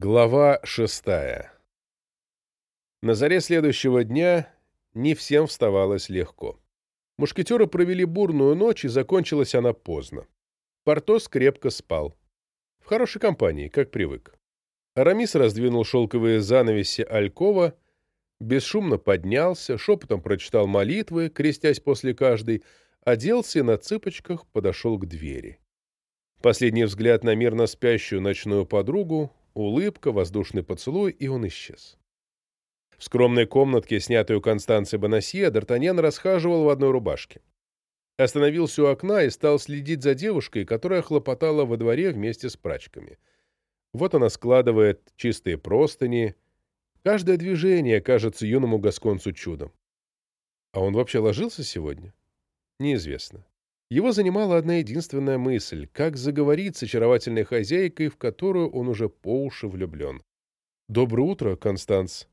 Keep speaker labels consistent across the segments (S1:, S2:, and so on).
S1: Глава шестая На заре следующего дня не всем вставалось легко. Мушкетеры провели бурную ночь, и закончилась она поздно. Портос крепко спал. В хорошей компании, как привык. Арамис раздвинул шелковые занавеси Алькова, бесшумно поднялся, шепотом прочитал молитвы, крестясь после каждой, оделся и на цыпочках подошел к двери. Последний взгляд на мирно спящую ночную подругу, улыбка, воздушный поцелуй, и он исчез. В скромной комнатке, снятой у Констанции Бонасье, Д'Артаньян расхаживал в одной рубашке. Остановился у окна и стал следить за девушкой, которая хлопотала во дворе вместе с прачками. Вот она складывает чистые простыни. Каждое движение кажется юному гасконцу чудом. А он вообще ложился сегодня? Неизвестно. Его занимала одна единственная мысль — как заговорить с очаровательной хозяйкой, в которую он уже по уши влюблен. «Доброе утро, Констанс»,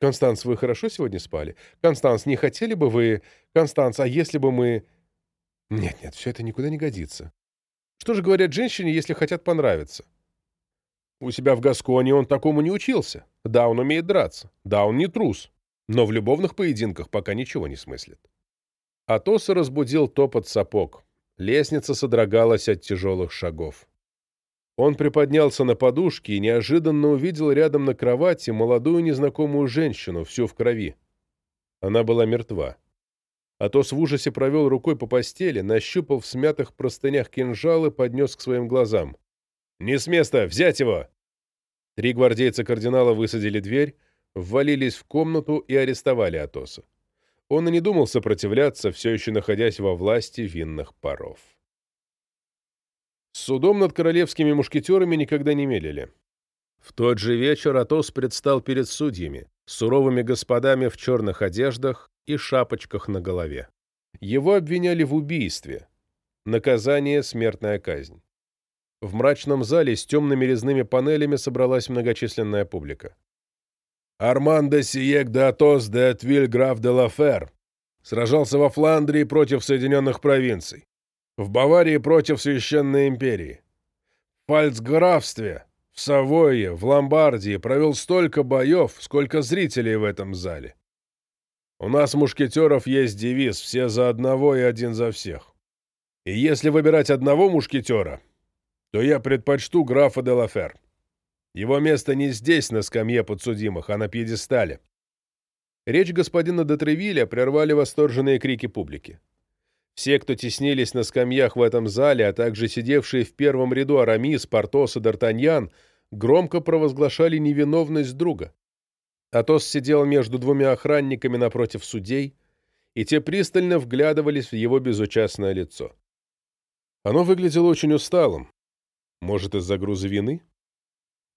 S1: «Констанс, вы хорошо сегодня спали? Констанс, не хотели бы вы... Констанс, а если бы мы...» «Нет-нет, все это никуда не годится. Что же говорят женщине, если хотят понравиться?» «У себя в Гасконе он такому не учился. Да, он умеет драться. Да, он не трус. Но в любовных поединках пока ничего не смыслит». Атоса разбудил топот сапог. Лестница содрогалась от тяжелых шагов. Он приподнялся на подушке и неожиданно увидел рядом на кровати молодую незнакомую женщину, всю в крови. Она была мертва. Атос в ужасе провел рукой по постели, нащупал в смятых простынях кинжал и поднес к своим глазам. «Не с места! Взять его!» Три гвардейца кардинала высадили дверь, ввалились в комнату и арестовали Атоса. Он и не думал сопротивляться, все еще находясь во власти винных паров. Судом над королевскими мушкетерами никогда не мелили. В тот же вечер Атос предстал перед судьями, суровыми господами в черных одеждах и шапочках на голове. Его обвиняли в убийстве. Наказание — смертная казнь. В мрачном зале с темными резными панелями собралась многочисленная публика. «Арман де Сиек де Атос де Атвиль граф де Лафер сражался во Фландрии против Соединенных провинций в Баварии против Священной империи. В Пальцграфстве, в Савойе, в Ломбардии провел столько боев, сколько зрителей в этом зале. У нас, мушкетеров, есть девиз «все за одного и один за всех». И если выбирать одного мушкетера, то я предпочту графа де Лафер. Его место не здесь, на скамье подсудимых, а на пьедестале. Речь господина де Тревиля прервали восторженные крики публики. Все, кто теснились на скамьях в этом зале, а также сидевшие в первом ряду Арамис, Портос и Д'Артаньян, громко провозглашали невиновность друга. Атос сидел между двумя охранниками напротив судей, и те пристально вглядывались в его безучастное лицо. Оно выглядело очень усталым. Может, из-за груза вины?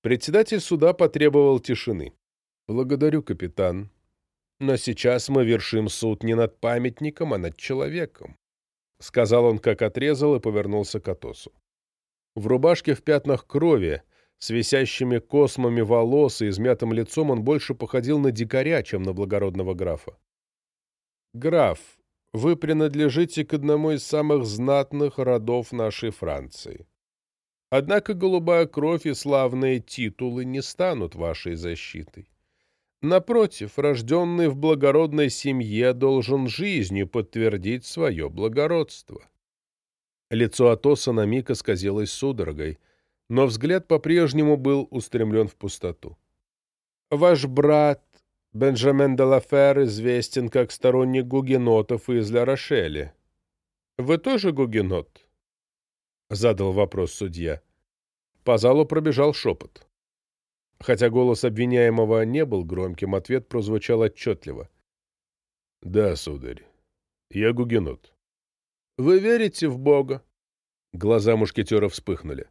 S1: Председатель суда потребовал тишины. «Благодарю, капитан. Но сейчас мы вершим суд не над памятником, а над человеком. — сказал он, как отрезал, и повернулся к Атосу. В рубашке в пятнах крови, с висящими космами волос и измятым лицом он больше походил на дикаря, чем на благородного графа. «Граф, вы принадлежите к одному из самых знатных родов нашей Франции. Однако голубая кровь и славные титулы не станут вашей защитой. Напротив, рожденный в благородной семье должен жизнью подтвердить свое благородство. Лицо Атоса на миг исказилось судорогой, но взгляд по-прежнему был устремлен в пустоту. «Ваш брат Бенджамен де Лафер известен как сторонник гугенотов из Ля-Рошеля. Вы тоже гугенот?» — задал вопрос судья. По залу пробежал шепот. Хотя голос обвиняемого не был громким, ответ прозвучал отчетливо. «Да, сударь, я гугенот». «Вы верите в Бога?» Глаза мушкетера вспыхнули.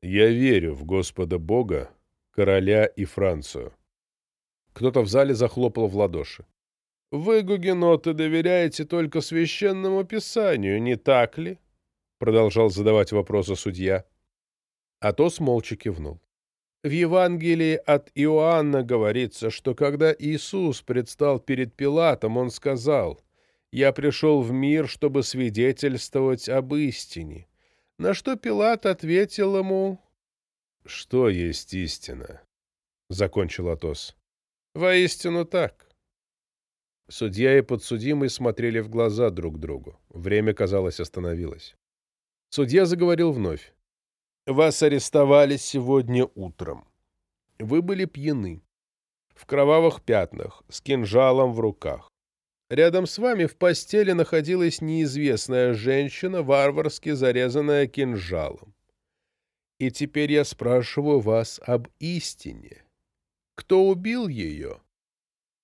S1: «Я верю в Господа Бога, короля и Францию». Кто-то в зале захлопал в ладоши. «Вы, гугеноты, доверяете только священному писанию, не так ли?» Продолжал задавать вопросы судья. Атос молча кивнул. В Евангелии от Иоанна говорится, что когда Иисус предстал перед Пилатом, он сказал, «Я пришел в мир, чтобы свидетельствовать об истине». На что Пилат ответил ему, «Что есть истина?» — закончил Атос. «Воистину так». Судья и подсудимый смотрели в глаза друг другу. Время, казалось, остановилось. Судья заговорил вновь. «Вас арестовали сегодня утром. Вы были пьяны, в кровавых пятнах, с кинжалом в руках. Рядом с вами в постели находилась неизвестная женщина, варварски зарезанная кинжалом. И теперь я спрашиваю вас об истине. Кто убил ее?»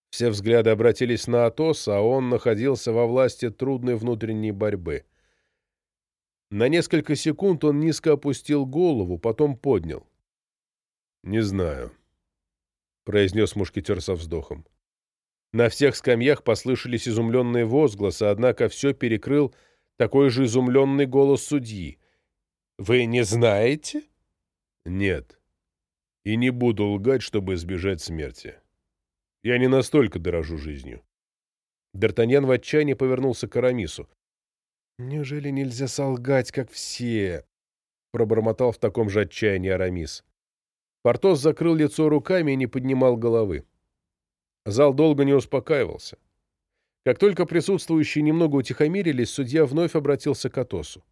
S1: Все взгляды обратились на Атоса, а он находился во власти трудной внутренней борьбы. На несколько секунд он низко опустил голову, потом поднял. «Не знаю», — произнес мушкетер со вздохом. На всех скамьях послышались изумленные возгласы, однако все перекрыл такой же изумленный голос судьи. «Вы не знаете?» «Нет. И не буду лгать, чтобы избежать смерти. Я не настолько дорожу жизнью». Д'Артаньян в отчаянии повернулся к Арамису. «Неужели нельзя солгать, как все?» — пробормотал в таком же отчаянии Арамис. Портос закрыл лицо руками и не поднимал головы. Зал долго не успокаивался. Как только присутствующие немного утихомирились, судья вновь обратился к Атосу.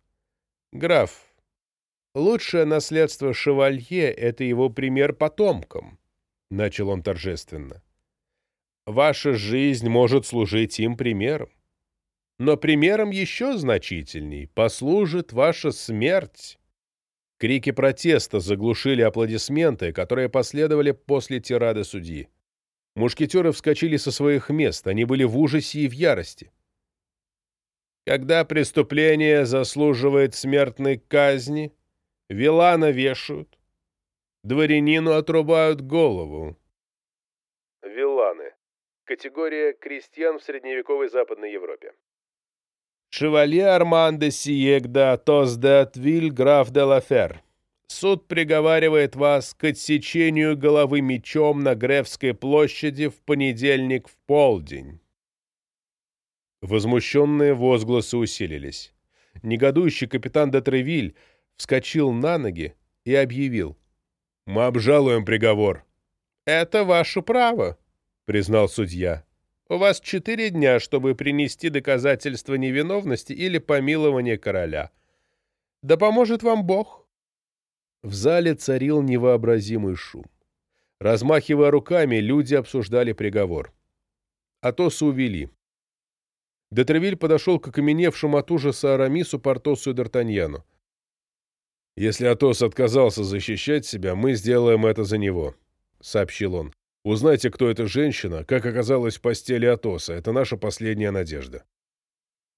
S1: «Граф, лучшее наследство шевалье — это его пример потомкам», — начал он торжественно. «Ваша жизнь может служить им примером. Но примером еще значительней послужит ваша смерть». Крики протеста заглушили аплодисменты, которые последовали после тирады судьи. Мушкетеры вскочили со своих мест, они были в ужасе и в ярости. Когда преступление заслуживает смертной казни, вилана вешают, дворянину отрубают голову. Виланы. Категория крестьян в средневековой Западной Европе. Шевалье Арман де Сиегда Тос де Атвиль, граф де Лафер. Суд приговаривает вас к отсечению головы мечом на Гревской площади в понедельник в полдень. Возмущенные возгласы усилились. Негодующий капитан де Тревиль вскочил на ноги и объявил. «Мы обжалуем приговор». «Это ваше право», — признал судья. «У вас четыре дня, чтобы принести доказательства невиновности или помилования короля. Да поможет вам Бог». В зале царил невообразимый шум. Размахивая руками, люди обсуждали приговор. Атоса увели. Детревиль подошел к окаменевшему от ужаса Арамису, Портосу и Д'Артаньяну. «Если Атос отказался защищать себя, мы сделаем это за него», — сообщил он. «Узнайте, кто эта женщина, как оказалась в постели Атоса. Это наша последняя надежда».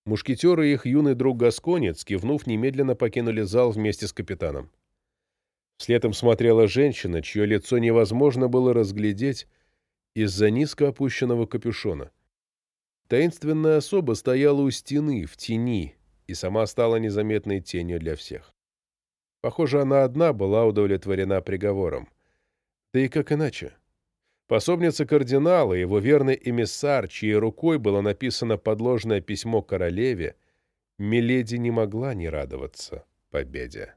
S1: Мушкетеры и их юный друг Гасконец, кивнув, немедленно покинули зал вместе с капитаном. Вслед им смотрела женщина, чье лицо невозможно было разглядеть из-за низко опущенного капюшона. Таинственная особа стояла у стены, в тени, и сама стала незаметной тенью для всех. Похоже, она одна была удовлетворена приговором. Да и как иначе? Пособница кардинала, его верный эмиссар, чьей рукой было написано подложное письмо королеве, Миледи не могла не радоваться победе.